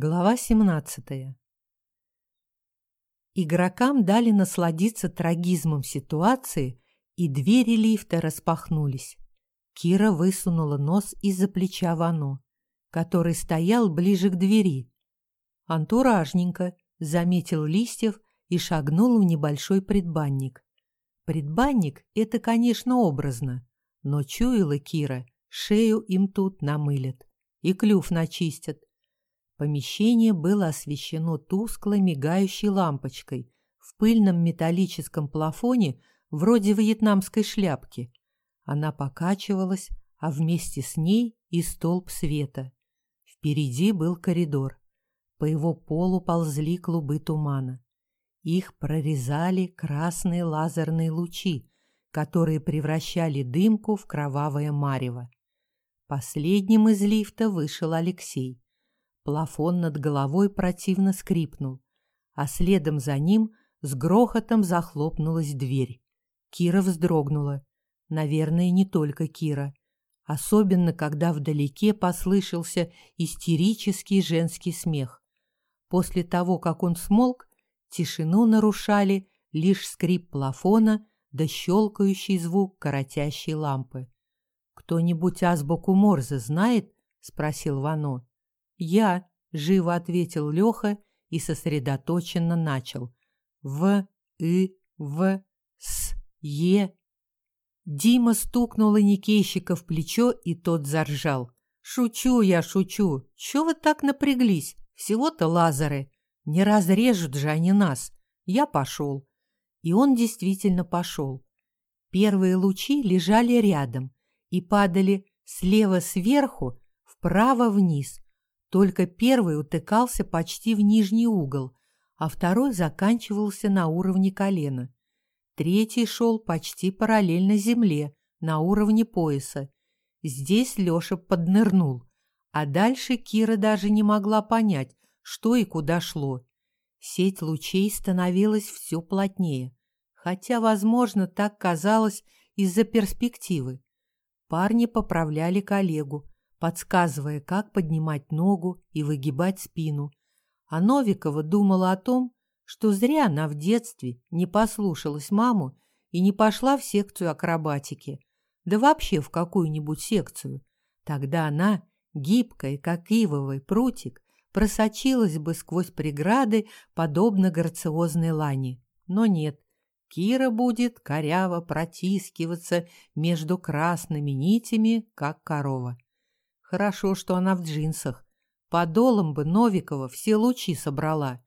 Глава 17. Игрокам дали насладиться трагизмом ситуации, и двери лифта распахнулись. Кира высунула нос из-за плеча Вано, который стоял ближе к двери. «Антуражненько», — заметил Листьев и шагнул в небольшой предбанник. Предбанник — это, конечно, образно, но чуяла Кира, шею им тут намылят и клюв начистят. Помещение было освещено тусклой мигающей лампочкой в пыльном металлическом плафоне вроде вьетнамской шляпки. Она покачивалась, а вместе с ней и столб света. Впереди был коридор. По его полу ползли клубы тумана. Их прорезали красные лазерные лучи, которые превращали дымку в кровавое марево. Последним из лифта вышел Алексей. Плафон над головой противно скрипнул, а следом за ним с грохотом захлопнулась дверь. Кира вздрогнула. Наверное, не только Кира. Особенно, когда вдалеке послышался истерический женский смех. После того, как он смолк, тишину нарушали лишь скрип плафона да щелкающий звук коротящей лампы. «Кто-нибудь азбуку Морзе знает?» — спросил Вано. «Я», — живо ответил Леха и сосредоточенно начал. «В, И, В, С, Е». Дима стукнул Никейщика в плечо, и тот заржал. «Шучу я, шучу. Чё вы так напряглись? Всего-то лазеры. Не разрежут же они нас. Я пошел». И он действительно пошел. Первые лучи лежали рядом и падали слева сверху вправо вниз, только первый утыкался почти в нижний угол, а второй заканчивался на уровне колена. Третий шел почти параллельно земле, на уровне пояса. Здесь Леша поднырнул, а дальше Кира даже не могла понять, что и куда шло. Сеть лучей становилась все плотнее, хотя, возможно, так казалось из-за перспективы. Парни поправляли коллегу, подсказывая, как поднимать ногу и выгибать спину. А Новикова думала о том, что зря она в детстве не послушалась маму и не пошла в секцию акробатики, да вообще в какую-нибудь секцию. Тогда она, гибкая, как ивовый прутик, просочилась бы сквозь преграды, подобно грациозной лани. Но нет, Кира будет коряво протискиваться между красными нитями, как корова. Хорошо, что она в джинсах. Подолом бы Новикова все лучи собрала.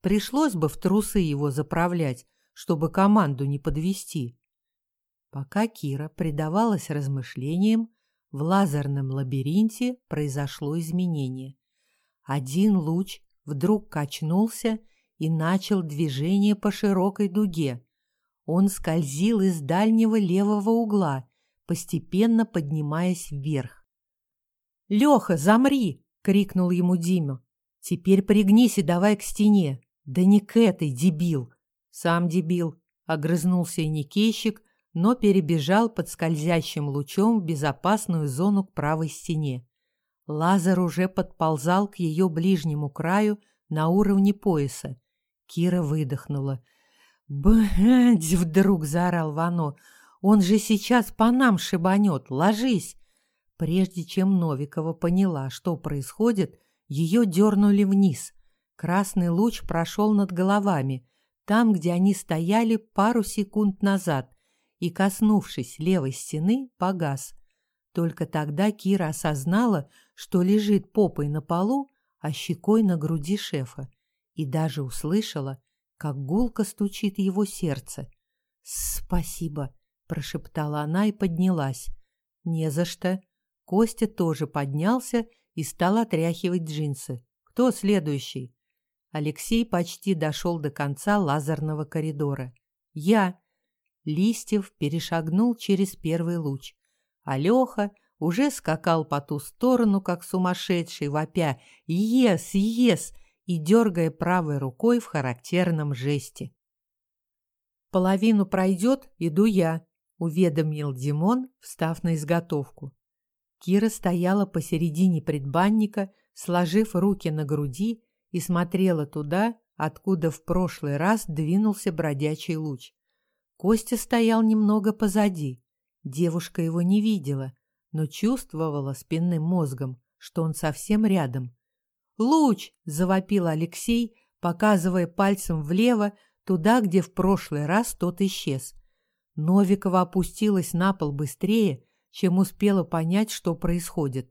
Пришлось бы в трусы его заправлять, чтобы команду не подвести. Пока Кира предавалась размышлениям, в лазерном лабиринте произошло изменение. Один луч вдруг качнулся и начал движение по широкой дуге. Он скользил из дальнего левого угла, постепенно поднимаясь вверх. «Леха, замри!» — крикнул ему Дима. «Теперь пригнись и давай к стене». «Да не к этой, дебил!» «Сам дебил!» — огрызнулся и Никейщик, но перебежал под скользящим лучом в безопасную зону к правой стене. Лазер уже подползал к ее ближнему краю на уровне пояса. Кира выдохнула. «Блядь!» — вдруг заорал Вано. «Он же сейчас по нам шибанет! Ложись!» Прежде чем Новикова поняла, что происходит, ее дернули вниз. Красный луч прошел над головами, там, где они стояли пару секунд назад, и, коснувшись левой стены, погас. Только тогда Кира осознала, что лежит попой на полу, а щекой на груди шефа, и даже услышала, как гулко стучит его сердце. «Спасибо», — прошептала она и поднялась. «Не за что», Костя тоже поднялся и стал отряхивать джинсы. Кто следующий? Алексей почти дошел до конца лазерного коридора. Я. Листьев перешагнул через первый луч. А Леха уже скакал по ту сторону, как сумасшедший, вопя «Ес! Ес!» и дергая правой рукой в характерном жесте. «Половину пройдет, иду я», — уведомил Димон, встав на изготовку. Кира стояла посередине предбанника, сложив руки на груди и смотрела туда, откуда в прошлый раз двинулся бродячий луч. Костя стоял немного позади. Девушка его не видела, но чувствовала спинным мозгом, что он совсем рядом. «Луч!» – завопил Алексей, показывая пальцем влево, туда, где в прошлый раз тот исчез. Новикова опустилась на пол быстрее, чем успела понять, что происходит.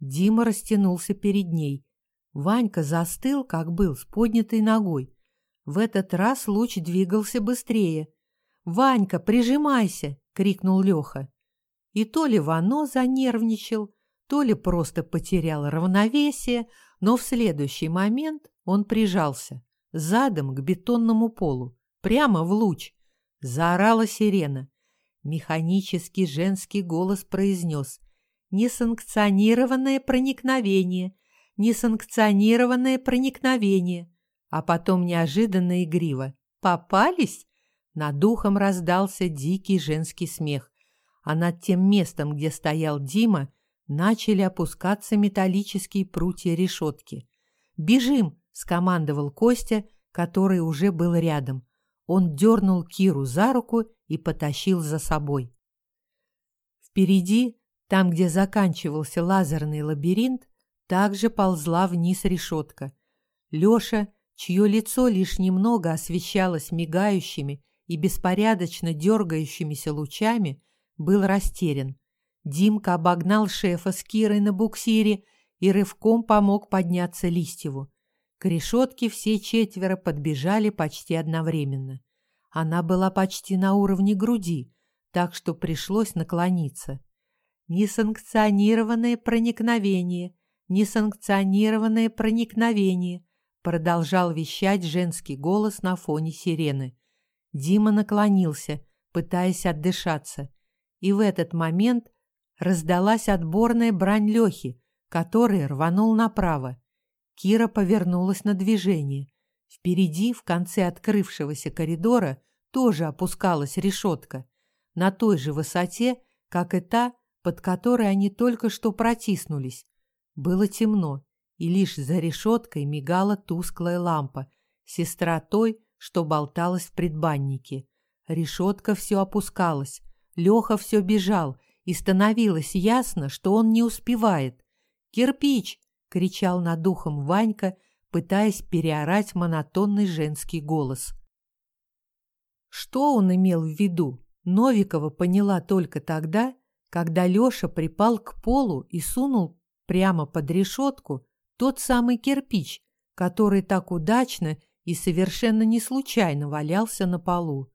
Дима растянулся перед ней. Ванька застыл, как был, с поднятой ногой. В этот раз луч двигался быстрее. «Ванька, прижимайся!» — крикнул Леха. И то ли Вано занервничал, то ли просто потерял равновесие, но в следующий момент он прижался задом к бетонному полу, прямо в луч. Заорала сирена. Механический женский голос произнес «Несанкционированное проникновение, несанкционированное проникновение». А потом неожиданно игриво «Попались?» Над духом раздался дикий женский смех, а над тем местом, где стоял Дима, начали опускаться металлические прутья решетки. «Бежим!» — скомандовал Костя, который уже был рядом. Он дернул Киру за руку и потащил за собой. Впереди, там, где заканчивался лазерный лабиринт, также ползла вниз решетка. Лёша, чье лицо лишь немного освещалось мигающими и беспорядочно дергающимися лучами, был растерян. Димка обогнал шефа с Кирой на буксире и рывком помог подняться Листьеву. К решетке все четверо подбежали почти одновременно. Она была почти на уровне груди, так что пришлось наклониться. «Несанкционированное проникновение, несанкционированное проникновение», продолжал вещать женский голос на фоне сирены. Дима наклонился, пытаясь отдышаться, и в этот момент раздалась отборная брань Лехи, который рванул направо. Кира повернулась на движение. Впереди, в конце открывшегося коридора, тоже опускалась решетка, на той же высоте, как и та, под которой они только что протиснулись. Было темно, и лишь за решеткой мигала тусклая лампа, сестра той, что болталась в предбаннике. Решетка все опускалась, Леха все бежал, и становилось ясно, что он не успевает. «Кирпич!» — кричал над духом Ванька, пытаясь переорать монотонный женский голос. Что он имел в виду, Новикова поняла только тогда, когда Лёша припал к полу и сунул прямо под решетку тот самый кирпич, который так удачно и совершенно не случайно валялся на полу.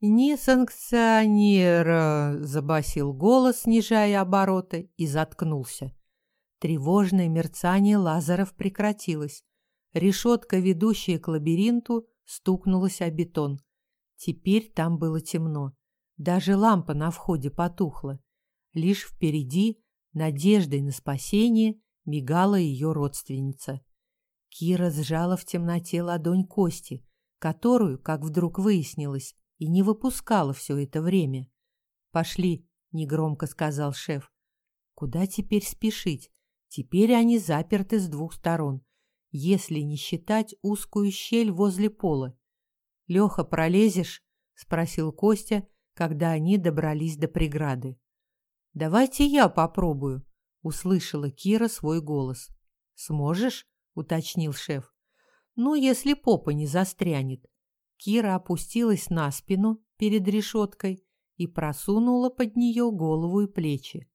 «Не санкционера!» – забасил голос, снижая обороты, и заткнулся. Тревожное мерцание лазеров прекратилось. Решетка, ведущая к лабиринту, стукнулась о бетон. Теперь там было темно. Даже лампа на входе потухла. Лишь впереди, надеждой на спасение, мигала ее родственница. Кира сжала в темноте ладонь Кости, которую, как вдруг выяснилось, и не выпускала все это время. «Пошли», — негромко сказал шеф. «Куда теперь спешить? Теперь они заперты с двух сторон, если не считать узкую щель возле пола. «Леха, пролезешь?» — спросил Костя, когда они добрались до преграды. «Давайте я попробую», — услышала Кира свой голос. «Сможешь?» — уточнил шеф. «Ну, если попа не застрянет». Кира опустилась на спину перед решеткой и просунула под нее голову и плечи.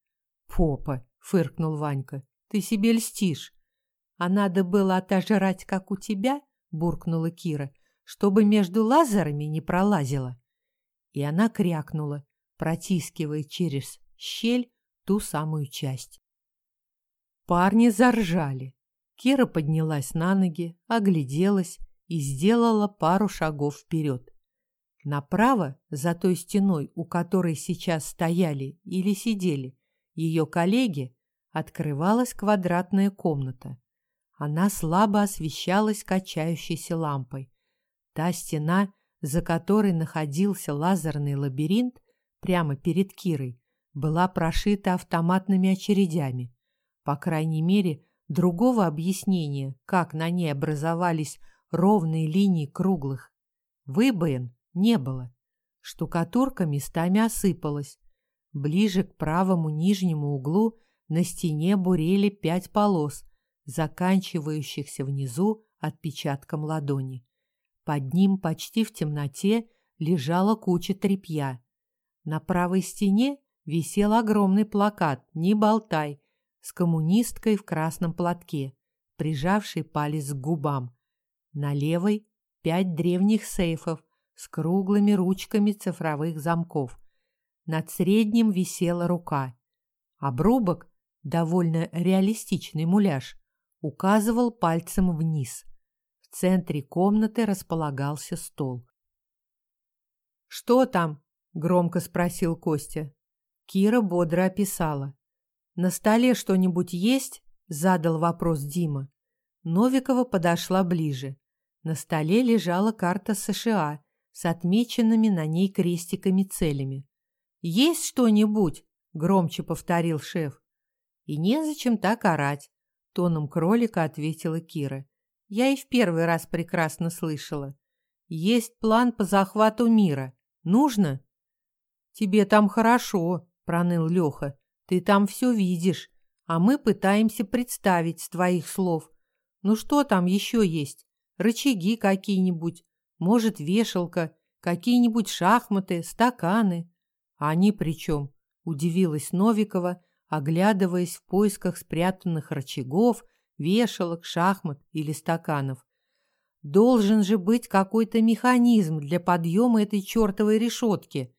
«Попа!» — фыркнул Ванька. Ты себе льстишь. А надо было отожрать, как у тебя, буркнула Кира, чтобы между лазерами не пролазила. И она крякнула, протискивая через щель ту самую часть. Парни заржали. Кира поднялась на ноги, огляделась и сделала пару шагов вперед. Направо, за той стеной, у которой сейчас стояли или сидели ее коллеги, открывалась квадратная комната. Она слабо освещалась качающейся лампой. Та стена, за которой находился лазерный лабиринт, прямо перед Кирой, была прошита автоматными очередями. По крайней мере, Другого объяснения, как на ней образовались ровные линии круглых выбоин, не было. Штукатурка местами осыпалась. Ближе к правому нижнему углу на стене бурели пять полос, заканчивающихся внизу отпечатком ладони. Под ним почти в темноте лежала куча тряпья. На правой стене висел огромный плакат «Не болтай» с коммунисткой в красном платке, прижавшей палец к губам. На левой пять древних сейфов с круглыми ручками цифровых замков. Над средним висела рука. Обрубок, довольно реалистичный муляж, указывал пальцем вниз. Центре комнаты располагался стол. «Что там?» — громко спросил Костя. Кира бодро описала. «На столе что-нибудь есть?» — задал вопрос Дима. Новикова подошла ближе. На столе лежала карта США с отмеченными на ней крестиками-целями. «Есть что-нибудь?» — громче повторил шеф. «И незачем так орать», — тоном кролика ответила Кира. «Я и в первый раз прекрасно слышала. Есть план по захвату мира. Нужно?» «Тебе там хорошо», — проныл Леха. «Ты там все видишь, а мы пытаемся представить с твоих слов. Ну что там еще есть? Рычаги какие-нибудь, может, вешалка, какие-нибудь шахматы, стаканы. А они при чем? Удивилась Новикова, оглядываясь в поисках спрятанных рычагов, вешалок, шахмат или стаканов. Должен же быть какой-то механизм для подъема этой чертовой решетки.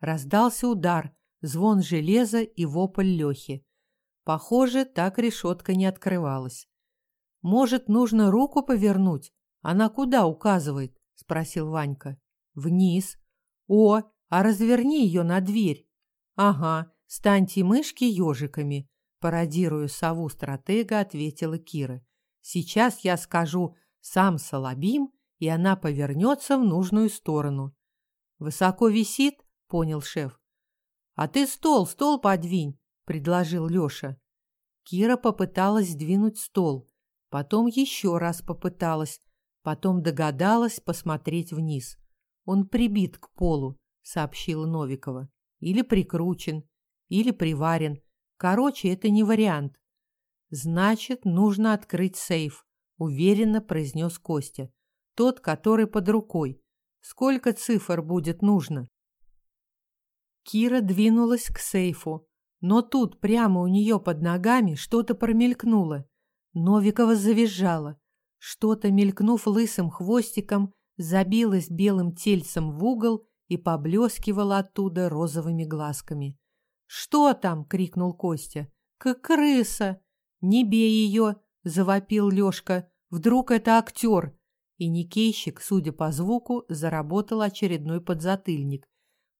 Раздался удар, звон железа и вопль Лехи. Похоже, так решетка не открывалась. Может, нужно руку повернуть? Она куда указывает? спросил Ванька. Вниз. О, а разверни ее на дверь. Ага, станьте мышки ежиками, пародируя сову стратега, ответила Кира. Сейчас я скажу сам Салабим, и она повернется в нужную сторону. Высоко висит, понял шеф. А ты стол, стол подвинь, предложил Лёша. Кира попыталась сдвинуть стол, потом еще раз попыталась, потом догадалась посмотреть вниз. Он прибит к полу, сообщила Новикова. Или прикручен, или приварен. Короче, это не вариант. Значит, нужно открыть сейф, уверенно произнес Костя. Тот, который под рукой. Сколько цифр будет нужно? Кира двинулась к сейфу, но тут прямо у нее под ногами что-то промелькнуло. Новикова завизжала. Что-то, мелькнув лысым хвостиком, забилось белым тельцем в угол и поблескивало оттуда розовыми глазками. «Что там?» — крикнул Костя. «Как крыса!» «Не бей ее!» — завопил Лёшка. «Вдруг это актер?» И Никейщик, судя по звуку, заработал очередной подзатыльник.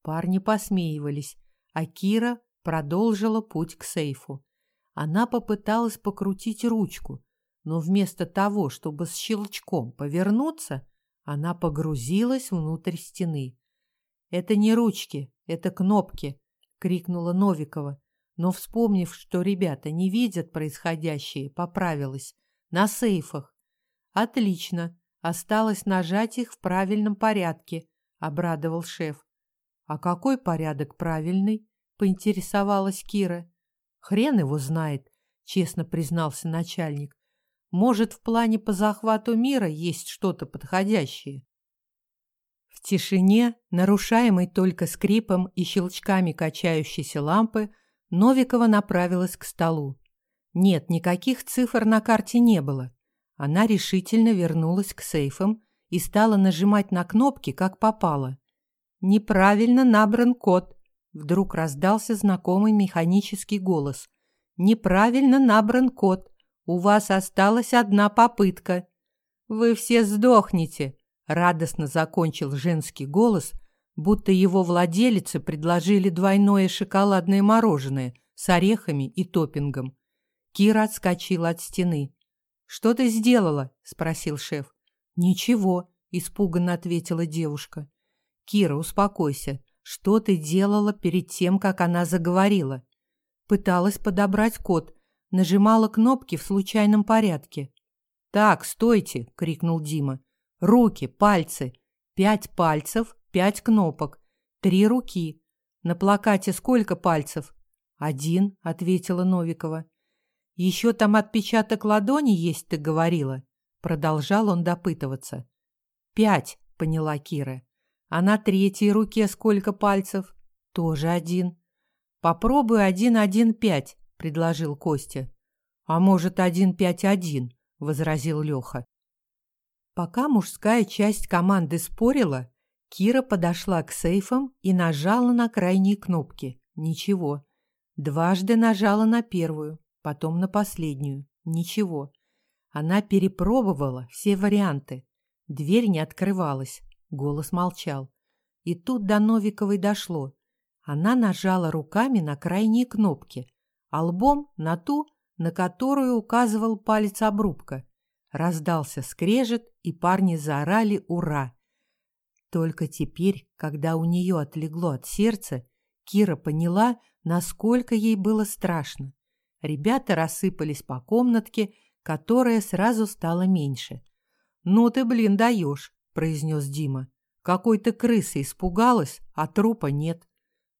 Парни посмеивались, а Кира продолжила путь к сейфу. Она попыталась покрутить ручку, но вместо того, чтобы с щелчком повернуться, она погрузилась внутрь стены. «Это не ручки, это кнопки!» — крикнула Новикова, но, вспомнив, что ребята не видят происходящее, поправилась. «На сейфах!» «Отлично! Осталось нажать их в правильном порядке», — обрадовал шеф. «А какой порядок правильный?» — поинтересовалась Кира. «Хрен его знает», — честно признался начальник. «Может, в плане по захвату мира есть что-то подходящее?» В тишине, нарушаемой только скрипом и щелчками качающейся лампы, Новикова направилась к столу. Нет, никаких цифр на карте не было. Она решительно вернулась к сейфам и стала нажимать на кнопки, как попало. «Неправильно набран код», Вдруг раздался знакомый механический голос. «Неправильно набран код. У вас осталась одна попытка». «Вы все сдохнете», — радостно закончил женский голос, будто его владелице предложили двойное шоколадное мороженое с орехами и топпингом. Кира отскочила от стены. «Что ты сделала?» — спросил шеф. «Ничего», — испуганно ответила девушка. «Кира, успокойся. Что ты делала перед тем, как она заговорила? Пыталась подобрать код, нажимала кнопки в случайном порядке. «Так, стойте!» — крикнул Дима. «Руки, пальцы. Пять пальцев, пять кнопок. Три руки. На плакате сколько пальцев?» «Один», — ответила Новикова. «Еще там отпечаток ладони есть, ты говорила?» Продолжал он допытываться. «Пять», — поняла Кира. «А на третьей руке сколько пальцев?» «Тоже один». «Попробуй один-один-пять», — предложил Костя. «А может, один-пять-один», — возразил Леха. Пока мужская часть команды спорила, Кира подошла к сейфам и нажала на крайние кнопки. Ничего. Дважды нажала на первую, потом на последнюю. Ничего. Она перепробовала все варианты. Дверь не открывалась. Голос молчал. И тут до Новиковой дошло. Она нажала руками на крайние кнопки, а на ту, на которую указывал палец обрубка. Раздался скрежет, и парни заорали «Ура!». Только теперь, когда у нее отлегло от сердца, Кира поняла, насколько ей было страшно. Ребята рассыпались по комнатке, которая сразу стала меньше. «Ну ты, блин, даешь», — произнес Дима. «Какой-то крысы испугалась, а трупа нет».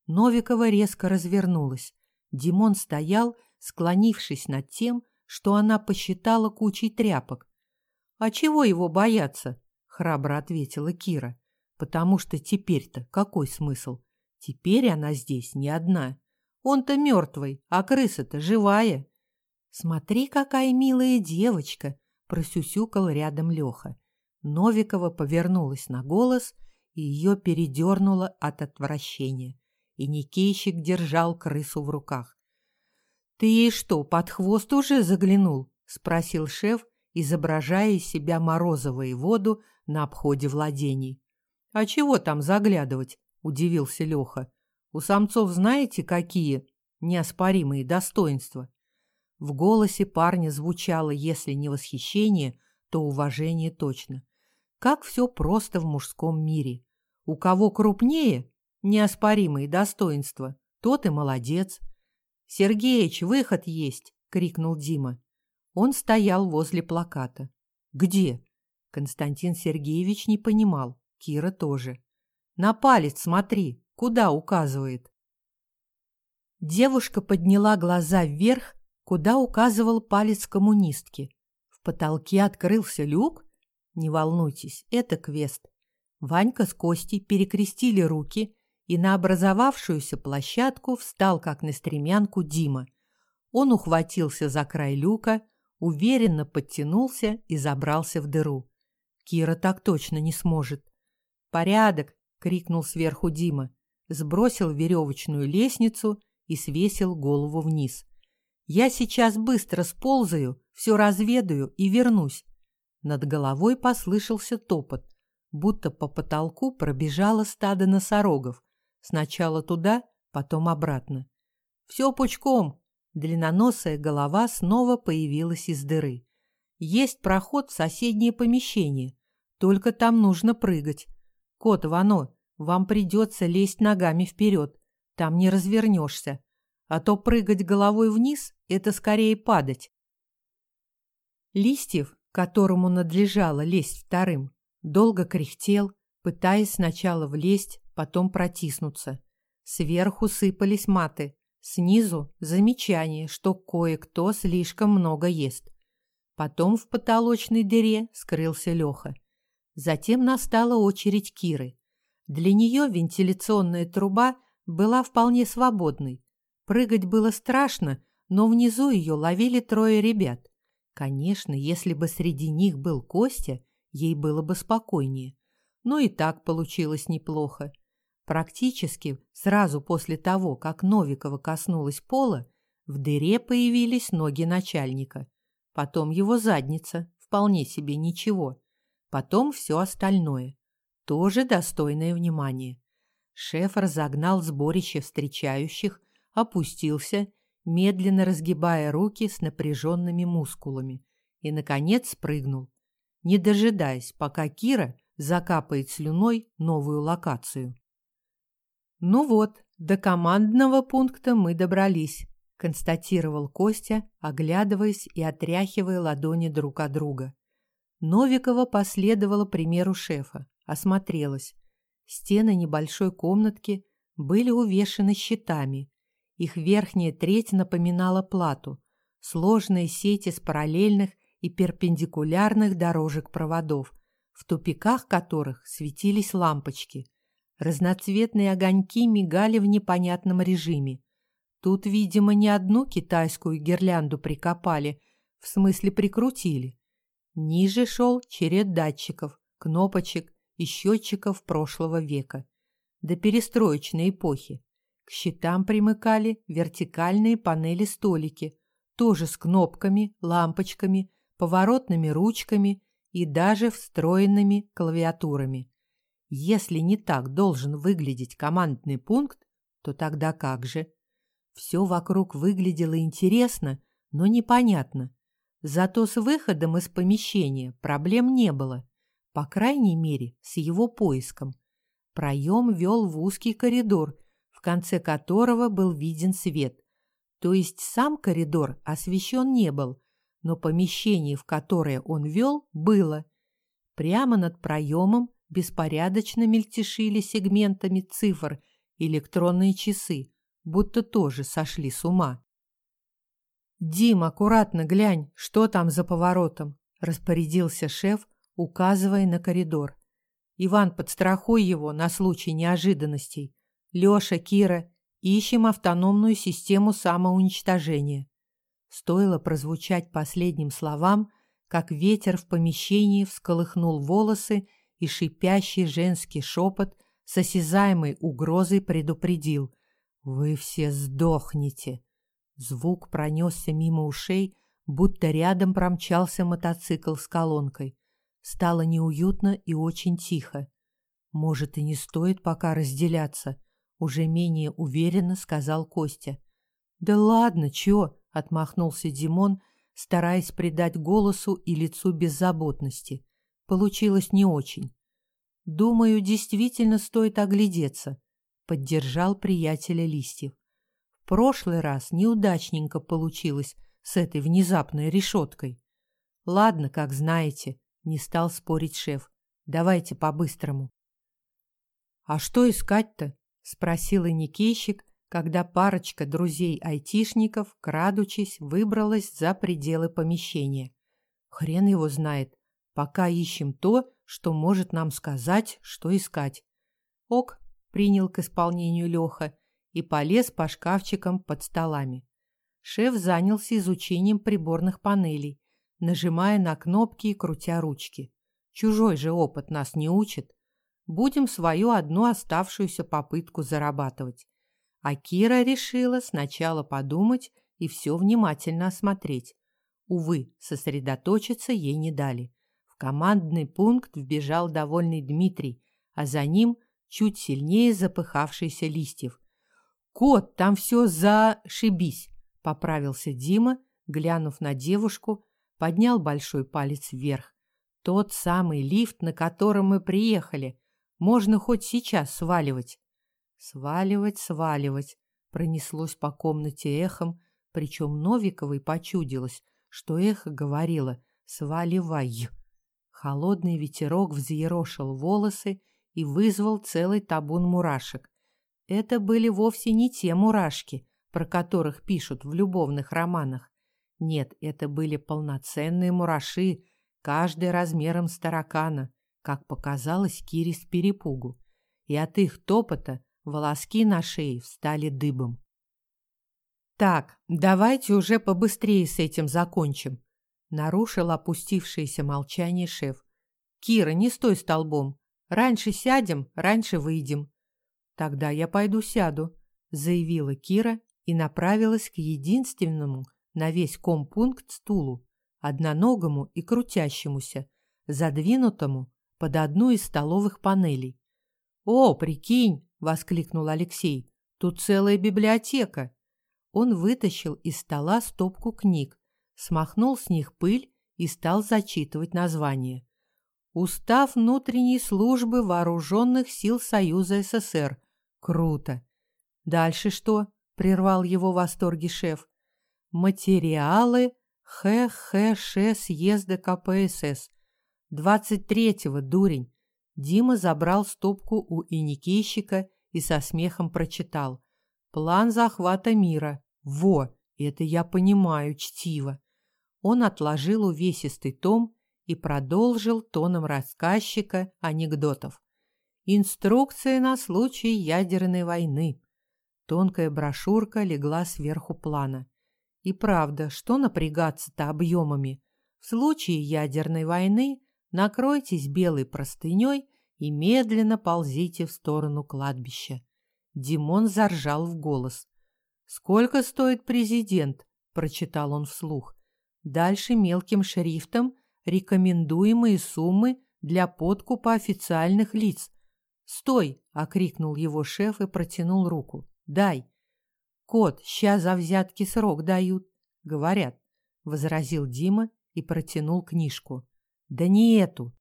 Новикова резко развернулась. Димон стоял, склонившись над тем, что она посчитала кучей тряпок. «А чего его бояться?» — храбро ответила Кира. «Потому что теперь-то какой смысл? Теперь она здесь не одна. Он-то мертвый, а крыса-то живая. Смотри, какая милая девочка, просюсюкал рядом Леха. Новикова повернулась на голос, и ее передернуло от отвращения. И Никейщик держал крысу в руках. «Ты ей что, под хвост уже заглянул?» — спросил шеф, изображая из себя морозовую воду на обходе владений. «А чего там заглядывать?» – удивился Леха. «У самцов знаете, какие неоспоримые достоинства?» В голосе парня звучало, если не восхищение, то уважение точно. Как все просто в мужском мире. У кого крупнее неоспоримые достоинства, тот и молодец. «Сергеич, выход есть!» — крикнул Дима. Он стоял возле плаката. «Где?» Константин Сергеевич не понимал. Кира тоже. На палец смотри, куда указывает. Девушка подняла глаза вверх, куда указывал палец коммунистки. В потолке открылся люк? Не волнуйтесь, это квест. Ванька с Костей перекрестили руки, и на образовавшуюся площадку встал, как на стремянку, Дима. Он ухватился за край люка, уверенно подтянулся и забрался в дыру. Кира так точно не сможет. «Порядок!» — крикнул сверху Дима, сбросил веревочную лестницу и свесил голову вниз. «Я сейчас быстро сползаю, все разведаю и вернусь». Над головой послышался топот, будто по потолку пробежало стадо носорогов. Сначала туда, потом обратно. «Все пучком!» Длинноносая голова снова появилась из дыры. «Есть проход в соседнее помещение, только там нужно прыгать. Кот Вано, вам придется лезть ногами вперед. Там не развернешься. А то прыгать головой вниз – это скорее падать. Листьев, которому надлежало лезть вторым, долго кряхтел, пытаясь сначала влезть, потом протиснуться. Сверху сыпались маты, снизу – замечание, что кое-кто слишком много ест. Потом в потолочной дыре скрылся Леха. Затем настала очередь Киры. Для нее вентиляционная труба была вполне свободной. Прыгать было страшно, но внизу ее ловили трое ребят. Конечно, если бы среди них был Костя, ей было бы спокойнее. Но и так получилось неплохо. Практически сразу после того, как Новикова коснулась пола, в дыре появились ноги начальника. Потом его задница, вполне себе ничего. Потом все остальное. Тоже достойное внимания. Шеф разогнал сборище встречающих, опустился, медленно разгибая руки с напряженными мускулами, и, наконец, спрыгнул, не дожидаясь, пока Кира закапает слюной новую локацию. Ну вот, до командного пункта мы добрались. констатировал Костя, оглядываясь и отряхивая ладони друг от друга. Новикова последовала примеру шефа, осмотрелась. Стены небольшой комнатки были увешаны щитами. Их верхняя треть напоминала плату, сложные сети с параллельных и перпендикулярных дорожек проводов, в тупиках которых светились лампочки. Разноцветные огоньки мигали в непонятном режиме. Тут, видимо, не одну китайскую гирлянду прикопали, в смысле прикрутили. Ниже шел черед датчиков, кнопочек и счетчиков прошлого века, до перестроечной эпохи. К щитам примыкали вертикальные панели-столики, тоже с кнопками, лампочками, поворотными ручками и даже встроенными клавиатурами. Если не так должен выглядеть командный пункт, то тогда как же? Все вокруг выглядело интересно, но непонятно. Зато с выходом из помещения проблем не было, по крайней мере, с его поиском. Проем вел в узкий коридор, в конце которого был виден свет. То есть сам коридор освещен не был, но помещение, в которое он вел, было. Прямо над проемом беспорядочно мельтешили сегментами цифр электронные часы, будто тоже сошли с ума. «Дим, аккуратно глянь, что там за поворотом», – распорядился шеф, указывая на коридор. «Иван, подстрахуй его на случай неожиданностей. Лёша, Кира, ищем автономную систему самоуничтожения». Стоило прозвучать последним словам, как ветер в помещении всколыхнул волосы, и шипящий женский шепот с осязаемой угрозой предупредил. «Вы все сдохнете!» Звук пронесся мимо ушей, будто рядом промчался мотоцикл с колонкой. Стало неуютно и очень тихо. «Может, и не стоит пока разделяться», — уже менее уверенно сказал Костя. «Да ладно, чё?» — отмахнулся Димон, стараясь придать голосу и лицу беззаботности. Получилось не очень. «Думаю, действительно стоит оглядеться поддержал приятеля Листьев. В прошлый раз неудачненько получилось с этой внезапной решеткой. Ладно, как знаете, не стал спорить шеф. Давайте по-быстрому. А что искать-то? спросил и когда парочка друзей-айтишников, крадучись, выбралась за пределы помещения. Хрен его знает. Пока ищем то, что может нам сказать, что искать. Ок, принял к исполнению Леха и полез по шкафчикам под столами. Шеф занялся изучением приборных панелей, нажимая на кнопки и крутя ручки. Чужой же опыт нас не учит. Будем свою одну оставшуюся попытку зарабатывать. А Кира решила сначала подумать и все внимательно осмотреть. Увы, сосредоточиться ей не дали. Командный пункт вбежал довольный Дмитрий, а за ним чуть сильнее запыхавшийся листьев. «Кот, там все зашибись!» — поправился Дима, глянув на девушку, поднял большой палец вверх. «Тот самый лифт, на котором мы приехали. Можно хоть сейчас сваливать». «Сваливать, сваливать!» — пронеслось по комнате эхом, причем Новиковой почудилось, что эхо говорило «сваливай». Холодный ветерок взъерошил волосы и вызвал целый табун мурашек. Это были вовсе не те мурашки, про которых пишут в любовных романах. Нет, это были полноценные мураши, каждый размером с таракана, как показалось Кире с перепугу. И от их топота волоски на шее встали дыбом. «Так, давайте уже побыстрее с этим закончим», — нарушил опустившееся молчание шеф. «Кира, не стой столбом. Раньше сядем, раньше выйдем. Тогда я пойду сяду, заявила Кира и направилась к единственному на весь компункт стулу, одноногому и крутящемуся, задвинутому под одну из столовых панелей. «О, прикинь!» — воскликнул Алексей. «Тут целая библиотека!» Он вытащил из стола стопку книг, смахнул с них пыль и стал зачитывать название. Устав внутренней службы вооруженных сил Союза СССР. Круто. Дальше что? прервал его в восторге шеф. Материалы ХХШ съезда КПСС. Двадцать третьего, дурень. Дима забрал стопку у иникейщика и со смехом прочитал. План захвата мира. Во, это я понимаю, чтиво. Он отложил увесистый том и продолжил тоном рассказчика анекдотов. Инструкция на случай ядерной войны. Тонкая брошюрка легла сверху плана. И правда, что напрягаться-то объемами? В случае ядерной войны накройтесь белой простыней и медленно ползите в сторону кладбища. Димон заржал в голос. «Сколько стоит президент?» – прочитал он вслух. Дальше мелким шрифтом рекомендуемые суммы для подкупа официальных лиц. «Стой!» – окрикнул его шеф и протянул руку. «Дай!» «Кот, ща за взятки срок дают», — говорят, — возразил Дима и протянул книжку. «Да не эту».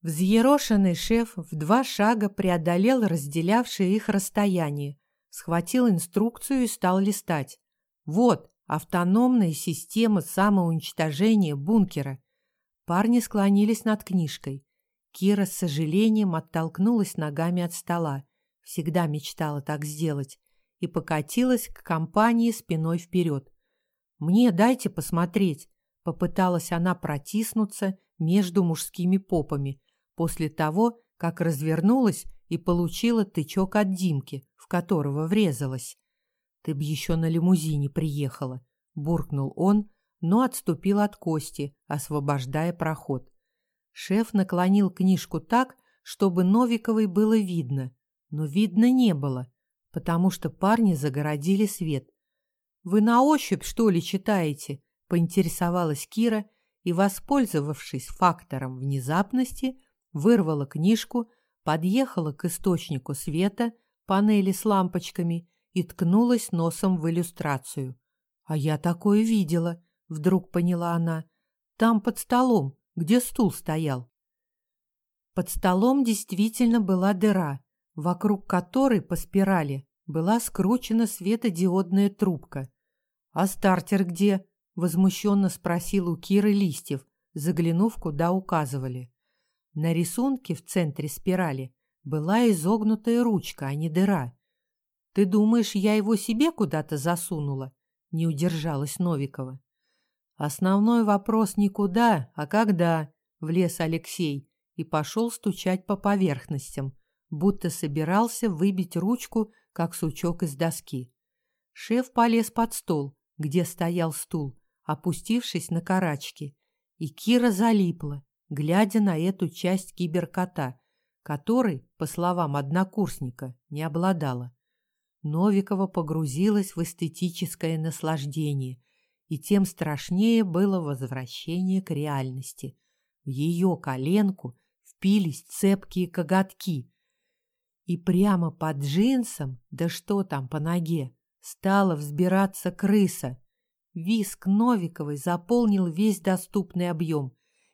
Взъерошенный шеф в два шага преодолел разделявшее их расстояние, схватил инструкцию и стал листать. «Вот, автономная система самоуничтожения бункера». Парни склонились над книжкой. Кира с сожалением оттолкнулась ногами от стола. Всегда мечтала так сделать и покатилась к компании спиной вперед. «Мне дайте посмотреть», — попыталась она протиснуться между мужскими попами после того, как развернулась и получила тычок от Димки, в которого врезалась. «Ты б еще на лимузине приехала», — буркнул он, но отступил от Кости, освобождая проход. Шеф наклонил книжку так, чтобы Новиковой было видно, но видно не было потому что парни загородили свет. «Вы на ощупь, что ли, читаете?» – поинтересовалась Кира и, воспользовавшись фактором внезапности, вырвала книжку, подъехала к источнику света, панели с лампочками и ткнулась носом в иллюстрацию. «А я такое видела», — вдруг поняла она. «Там под столом, где стул стоял». Под столом действительно была дыра, вокруг которой по спирали была скручена светодиодная трубка. «А стартер где?» – возмущенно спросил у Киры Листьев, заглянув, куда указывали. На рисунке в центре спирали была изогнутая ручка, а не дыра. «Ты думаешь, я его себе куда-то засунула?» – не удержалась Новикова. «Основной вопрос не куда, а когда», – влез Алексей и пошел стучать по поверхностям, будто собирался выбить ручку, как сучок из доски. Шеф полез под стол, где стоял стул, опустившись на карачки, и Кира залипла, глядя на эту часть киберкота, которой, по словам однокурсника, не обладала. Новикова погрузилась в эстетическое наслаждение, и тем страшнее было возвращение к реальности. В ее коленку впились цепкие коготки, и прямо под джинсом, да что там по ноге, стала взбираться крыса. Виск Новиковой заполнил весь доступный объем.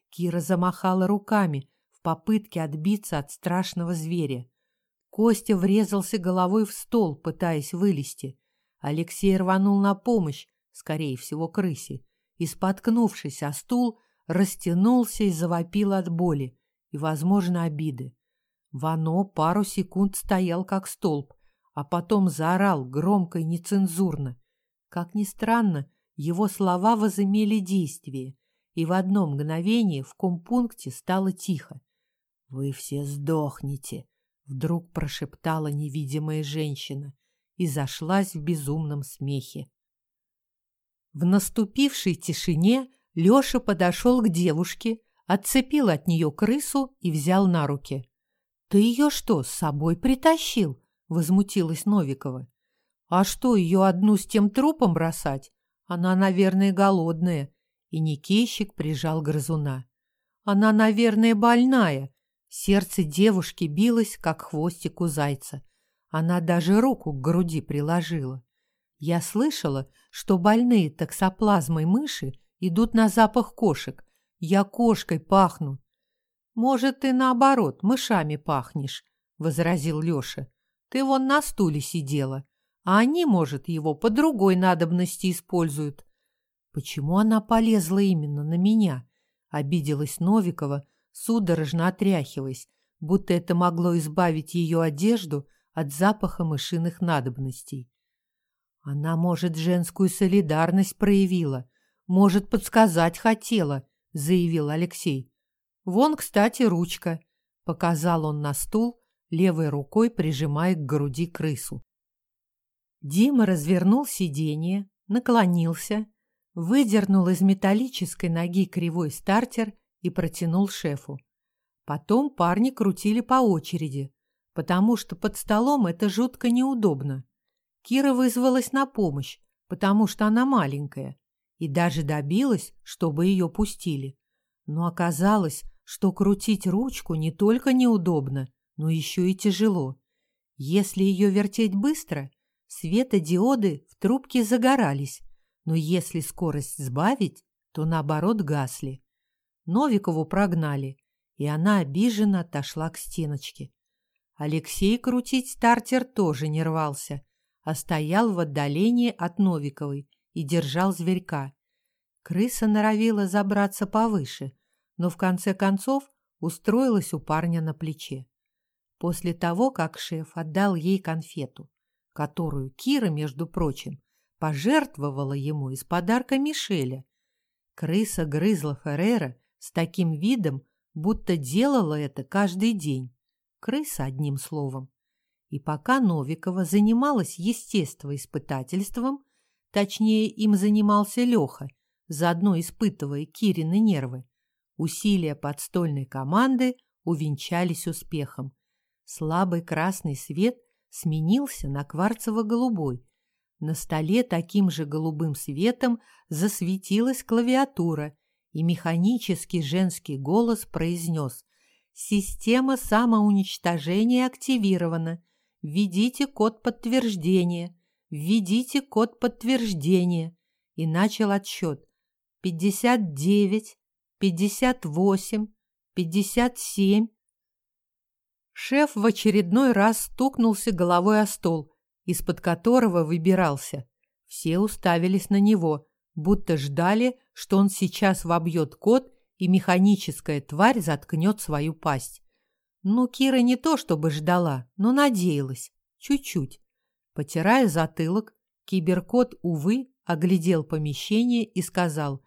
Кира замахала руками в попытке отбиться от страшного зверя. Костя врезался головой в стол, пытаясь вылезти. Алексей рванул на помощь, скорее всего, крысе, и, споткнувшись о стул, растянулся и завопил от боли и, возможно, обиды. Вано пару секунд стоял как столб, а потом заорал громко и нецензурно. Как ни странно, его слова возымели действие, и в одно мгновение в компункте стало тихо. «Вы все сдохнете!» — вдруг прошептала невидимая женщина и зашлась в безумном смехе. В наступившей тишине Лёша подошел к девушке, отцепил от нее крысу и взял на руки. «Ты ее что, с собой притащил?» — возмутилась Новикова. «А что, ее одну с тем трупом бросать? Она, наверное, голодная». И Никейщик прижал грызуна. «Она, наверное, больная». Сердце девушки билось, как хвостик у зайца. Она даже руку к груди приложила. Я слышала, что больные токсоплазмой мыши идут на запах кошек. Я кошкой пахну. «Может, ты наоборот, мышами пахнешь», — возразил Лёша. «Ты вон на стуле сидела, а они, может, его по другой надобности используют. Почему она полезла именно на меня? Обиделась Новикова, судорожно отряхиваясь, будто это могло избавить ее одежду от запаха мышиных надобностей. Она, может, женскую солидарность проявила, может, подсказать хотела, заявил Алексей. Вон, кстати, ручка, показал он на стул, левой рукой прижимая к груди крысу. Дима развернул сиденье, наклонился, выдернул из металлической ноги кривой стартер и протянул шефу. Потом парни крутили по очереди, потому что под столом это жутко неудобно. Кира вызвалась на помощь, потому что она маленькая, и даже добилась, чтобы ее пустили. Но оказалось, что крутить ручку не только неудобно, но еще и тяжело. Если ее вертеть быстро, светодиоды в трубке загорались, но если скорость сбавить, то наоборот гасли. Новикову прогнали, и она обиженно отошла к стеночке. Алексей крутить стартер тоже не рвался, а стоял в отдалении от Новиковой и держал зверька. Крыса норовила забраться повыше, но в конце концов устроилась у парня на плече. После того, как шеф отдал ей конфету, которую Кира, между прочим, пожертвовала ему из подарка Мишеля, крыса грызла Феррера с таким видом, будто делала это каждый день. Крыса, одним словом. И пока Новикова занималась естествоиспытательством, точнее, им занимался Леха, заодно испытывая Кирины нервы, усилия подстольной команды увенчались успехом. Слабый красный свет сменился на кварцево-голубой. На столе таким же голубым светом засветилась клавиатура, и механический женский голос произнес «Система самоуничтожения активирована. Введите код подтверждения. Введите код подтверждения». И начал отсчет. «Пятьдесят девять, пятьдесят восемь, пятьдесят семь». Шеф в очередной раз стукнулся головой о стол, из-под которого выбирался. Все уставились на него, будто ждали, что он сейчас вобьет код, и механическая тварь заткнет свою пасть. Ну, Кира не то чтобы ждала, но надеялась. Чуть-чуть. Потирая затылок, киберкот, увы, оглядел помещение и сказал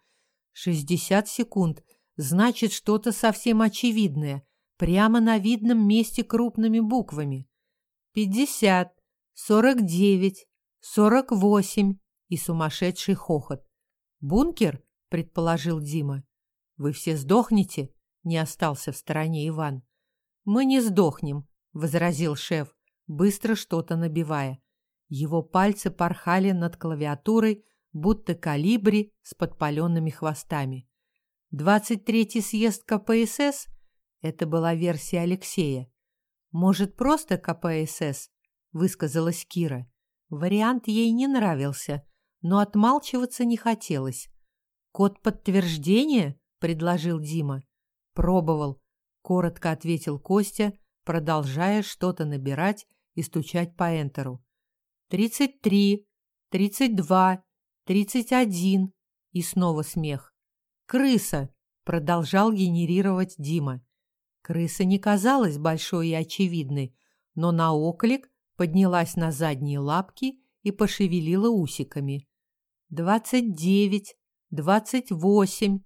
«Шестьдесят секунд, значит, что-то совсем очевидное, прямо на видном месте крупными буквами. Пятьдесят, сорок девять, сорок восемь» и сумасшедший хохот. «Бункер?» – предположил Дима. «Вы все сдохнете?» – не остался в стороне Иван. «Мы не сдохнем», – возразил шеф, быстро что-то набивая. Его пальцы порхали над клавиатурой, будто калибри с подпаленными хвостами. «Двадцать третий съезд КПСС?» – это была версия Алексея. «Может, просто КПСС?» – высказалась Кира. Вариант ей не нравился – но отмалчиваться не хотелось. «Код подтверждения?» – предложил Дима. «Пробовал», – коротко ответил Костя, продолжая что-то набирать и стучать по энтеру. «Тридцать три, тридцать два, тридцать один» и снова смех. «Крыса!» – продолжал генерировать Дима. Крыса не казалась большой и очевидной, но на оклик поднялась на задние лапки и пошевелила усиками двадцать девять, двадцать восемь.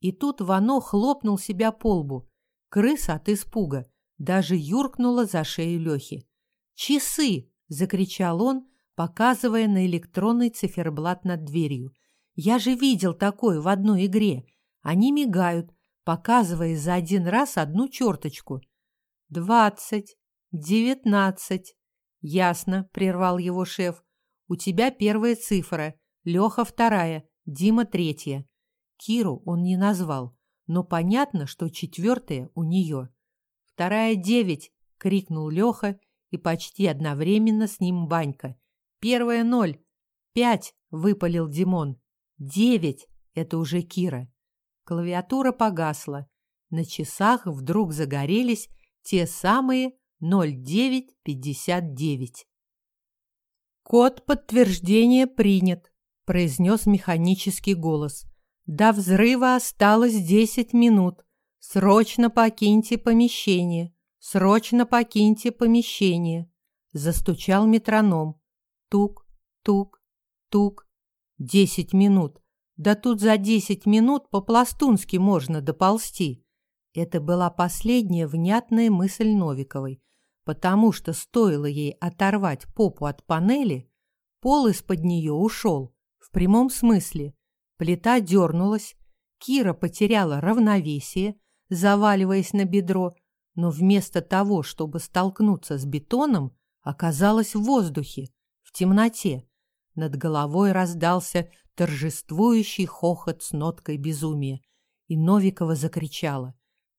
И тут Вано хлопнул себя по лбу. Крыса от испуга даже юркнула за шею Лехи. «Часы!» – закричал он, показывая на электронный циферблат над дверью. «Я же видел такое в одной игре. Они мигают, показывая за один раз одну черточку. «Двадцать, девятнадцать». «Ясно», – прервал его шеф. «У тебя первая цифра. Леха вторая, Дима третья. Киру он не назвал, но понятно, что четвертая у нее. «Вторая девять!» — крикнул Леха, и почти одновременно с ним Банька. «Первая ноль!» «Пять!» — выпалил Димон. «Девять!» — это уже Кира. Клавиатура погасла. На часах вдруг загорелись те самые 0959. Код подтверждения принят, произнес механический голос. До взрыва осталось десять минут. Срочно покиньте помещение. Срочно покиньте помещение. Застучал метроном. Тук, тук, тук. Десять минут. Да тут за десять минут по-пластунски можно доползти. Это была последняя внятная мысль Новиковой, потому что стоило ей оторвать попу от панели, пол из-под нее ушел, прямом смысле. Плита дернулась, Кира потеряла равновесие, заваливаясь на бедро, но вместо того, чтобы столкнуться с бетоном, оказалась в воздухе, в темноте. Над головой раздался торжествующий хохот с ноткой безумия, и Новикова закричала.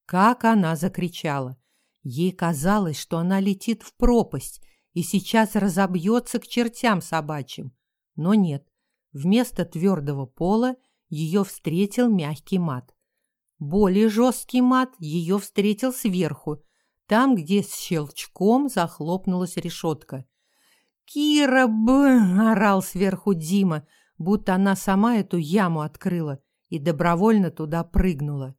Как она закричала! Ей казалось, что она летит в пропасть и сейчас разобьется к чертям собачьим. Но нет. Вместо твердого пола ее встретил мягкий мат. Более жесткий мат ее встретил сверху, там, где с щелчком захлопнулась решетка. «Кира бы!» — орал сверху Дима, будто она сама эту яму открыла и добровольно туда прыгнула.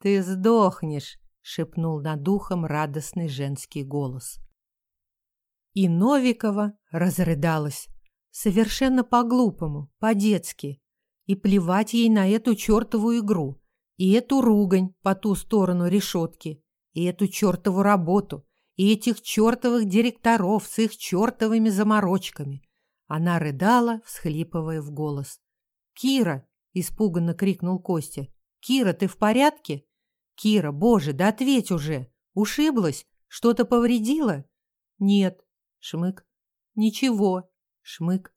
«Ты сдохнешь!» — шепнул над ухом радостный женский голос. И Новикова разрыдалась. Совершенно по-глупому, по-детски. И плевать ей на эту чертову игру, и эту ругань по ту сторону решетки, и эту чертову работу, и этих чертовых директоров с их чертовыми заморочками. Она рыдала, всхлипывая в голос. «Кира!» — испуганно крикнул Костя. «Кира, ты в порядке?» «Кира, боже, да ответь уже! Ушиблась? Что-то повредила?» «Нет». Шмык. «Ничего». Шмык.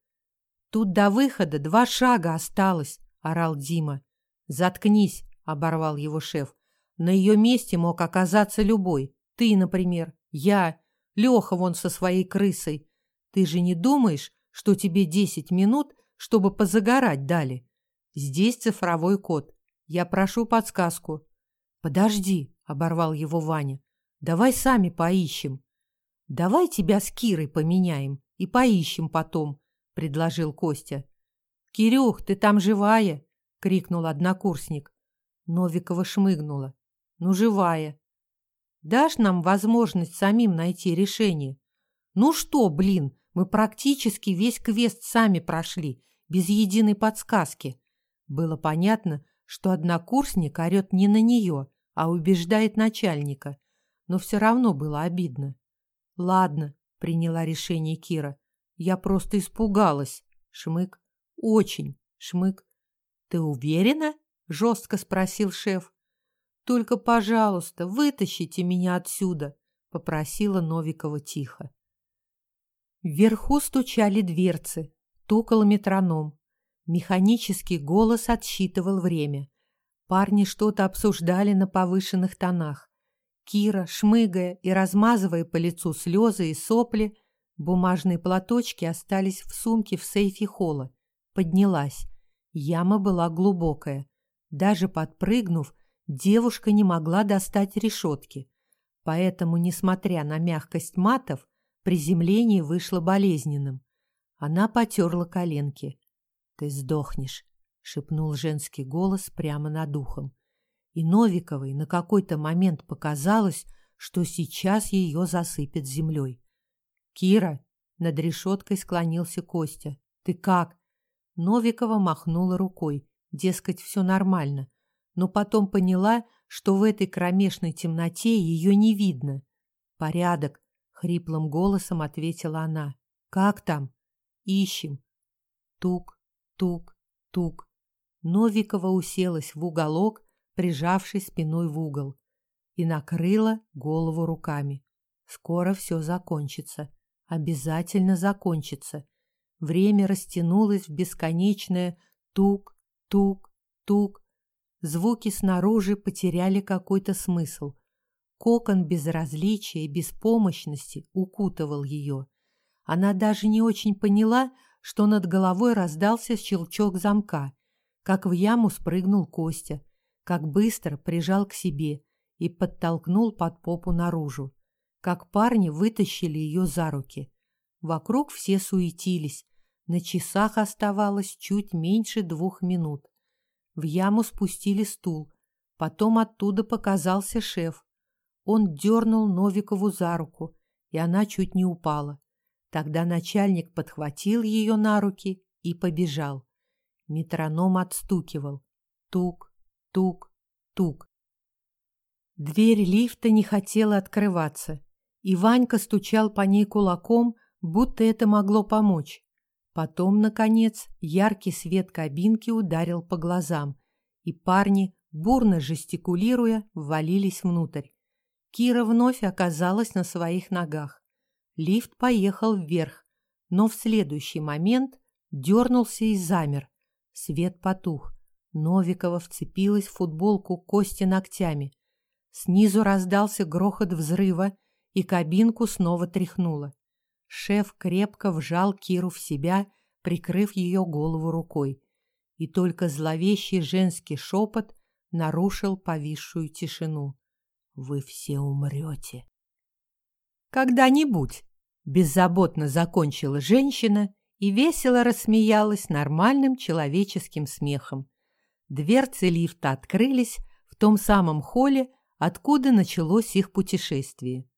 «Тут до выхода два шага осталось», — орал Дима. «Заткнись», — оборвал его шеф. «На ее месте мог оказаться любой. Ты, например, я, Леха вон со своей крысой. Ты же не думаешь, что тебе десять минут, чтобы позагорать дали? Здесь цифровой код. Я прошу подсказку. «Подожди», — оборвал его Ваня. «Давай сами поищем». «Давай тебя с Кирой поменяем и поищем потом», — предложил Костя. «Кирюх, ты там живая?» — крикнул однокурсник. Новикова шмыгнула. «Ну, живая. Дашь нам возможность самим найти решение?» «Ну что, блин, мы практически весь квест сами прошли, без единой подсказки». Было понятно, что однокурсник орет не на нее, а убеждает начальника. Но все равно было обидно. «Ладно», — приняла решение Кира. «Я просто испугалась». Шмык. «Очень». Шмык. «Ты уверена?» — жестко спросил шеф. «Только, пожалуйста, вытащите меня отсюда», — попросила Новикова тихо. Вверху стучали дверцы, тукал метроном. Механический голос отсчитывал время. Парни что-то обсуждали на повышенных тонах. Кира, шмыгая и размазывая по лицу слезы и сопли, бумажные платочки остались в сумке в сейфе холла. Поднялась. Яма была глубокая. Даже подпрыгнув, девушка не могла достать решетки. Поэтому, несмотря на мягкость матов, приземление вышло болезненным. Она потерла коленки. «Ты сдохнешь», шепнул женский голос прямо над ухом. И Новиковой на какой-то момент показалось, что сейчас ее засыпет землей. «Кира!» — над решеткой склонился Костя. «Ты как?» Новикова махнула рукой, дескать, все нормально, но потом поняла, что в этой кромешной темноте ее не видно. «Порядок», — хриплым голосом ответила она. «Как там?» «Ищем». Тук, тук, тук. Новикова уселась в уголок, прижавшись спиной в угол, и накрыла голову руками. Скоро все закончится. Обязательно закончится. Время растянулось в бесконечное тук, тук, тук. Звуки снаружи потеряли какой-то смысл. Кокон безразличия и беспомощности укутывал ее. Она даже не очень поняла, что над головой раздался щелчок замка — как в яму спрыгнул Костя, как быстро прижал к себе и подтолкнул под попу наружу, как парни вытащили ее за руки. Вокруг все суетились. На часах оставалось чуть меньше двух минут. В яму спустили стул. Потом оттуда показался шеф. Он дернул Новикову за руку, и она чуть не упала. Тогда начальник подхватил ее на руки и побежал. Метроном отстукивал. Тук, тук, тук. Дверь лифта не хотела открываться, и Ванька стучал по ней кулаком, будто это могло помочь. Потом, наконец, яркий свет кабинки ударил по глазам, и парни, бурно жестикулируя, ввалились внутрь. Кира вновь оказалась на своих ногах. Лифт поехал вверх, но в следующий момент дернулся и замер. Свет потух. Новикова вцепилась в футболку Кости ногтями. Снизу раздался грохот взрыва, и кабинку снова тряхнуло. Шеф крепко вжал Киру в себя, прикрыв ее голову рукой. И только зловещий женский шепот нарушил повисшую тишину. «Вы все умрете». «Когда-нибудь», — беззаботно закончила женщина и весело рассмеялась нормальным человеческим смехом. Дверцы лифта открылись в том самом холле, откуда началось их путешествие.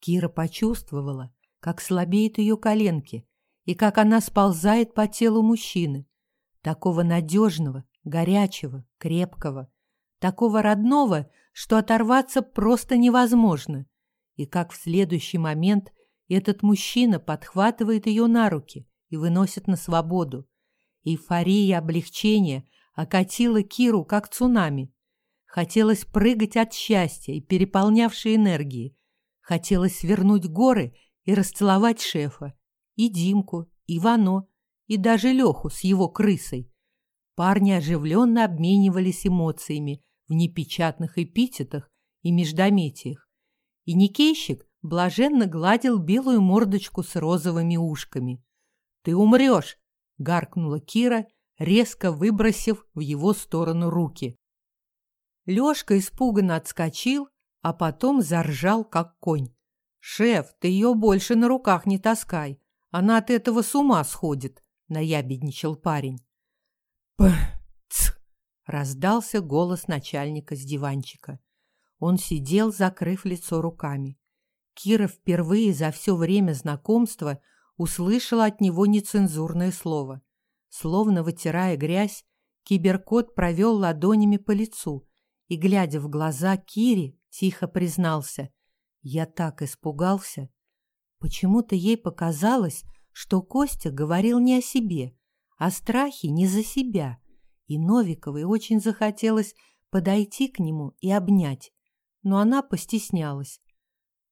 Кира почувствовала, как слабеют ее коленки и как она сползает по телу мужчины, такого надежного, горячего, крепкого, такого родного, что оторваться просто невозможно, и как в следующий момент этот мужчина подхватывает ее на руки и выносит на свободу. Эйфория облегчения окатила Киру, как цунами. Хотелось прыгать от счастья и переполнявшей энергии. Хотелось свернуть горы и расцеловать шефа, и Димку, и Вано, и даже Леху с его крысой. Парни оживленно обменивались эмоциями в непечатных эпитетах и междометиях. И Никейщик блаженно гладил белую мордочку с розовыми ушками. «Ты умрешь!» — гаркнула Кира, резко выбросив в его сторону руки. Лёшка испуганно отскочил, а потом заржал, как конь. «Шеф, ты ее больше на руках не таскай. Она от этого с ума сходит», — наябедничал парень. «П-ц!» — раздался голос начальника с диванчика. Он сидел, закрыв лицо руками. Кира впервые за все время знакомства услышала от него нецензурное слово. Словно вытирая грязь, киберкот провел ладонями по лицу и, глядя в глаза Кире, тихо признался. Я так испугался. Почему-то ей показалось, что Костя говорил не о себе, о страхе не за себя, и Новиковой очень захотелось подойти к нему и обнять, но она постеснялась.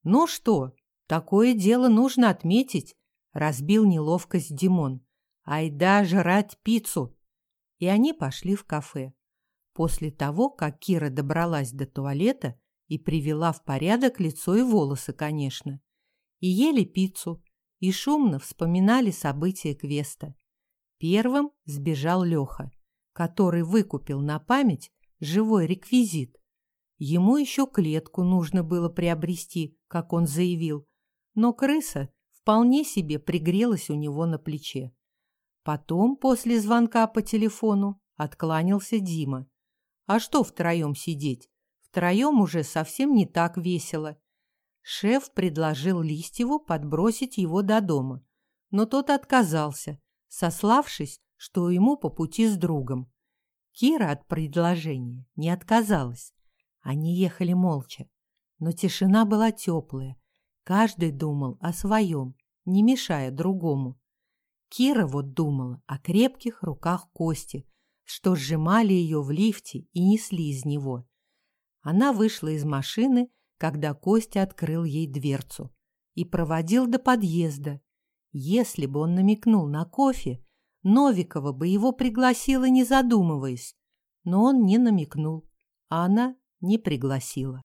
«Ну что, такое дело нужно отметить», — разбил неловкость Димон. «Айда жрать пиццу!» И они пошли в кафе. После того, как Кира добралась до туалета, и привела в порядок лицо и волосы, конечно. И ели пиццу, и шумно вспоминали события квеста. Первым сбежал Леха, который выкупил на память живой реквизит. Ему еще клетку нужно было приобрести, как он заявил, но крыса вполне себе пригрелась у него на плече. Потом, после звонка по телефону, откланялся Дима. А что втроем сидеть? Втроем уже совсем не так весело. Шеф предложил Листьеву подбросить его до дома, но тот отказался, сославшись, что ему по пути с другом. Кира от предложения не отказалась. Они ехали молча, но тишина была теплая. Каждый думал о своем, не мешая другому. Кира вот думала о крепких руках Кости, что сжимали ее в лифте и несли из него. Она вышла из машины, когда Костя открыл ей дверцу и проводил до подъезда. Если бы он намекнул на кофе, Новикова бы его пригласила, не задумываясь. Но он не намекнул, а она не пригласила.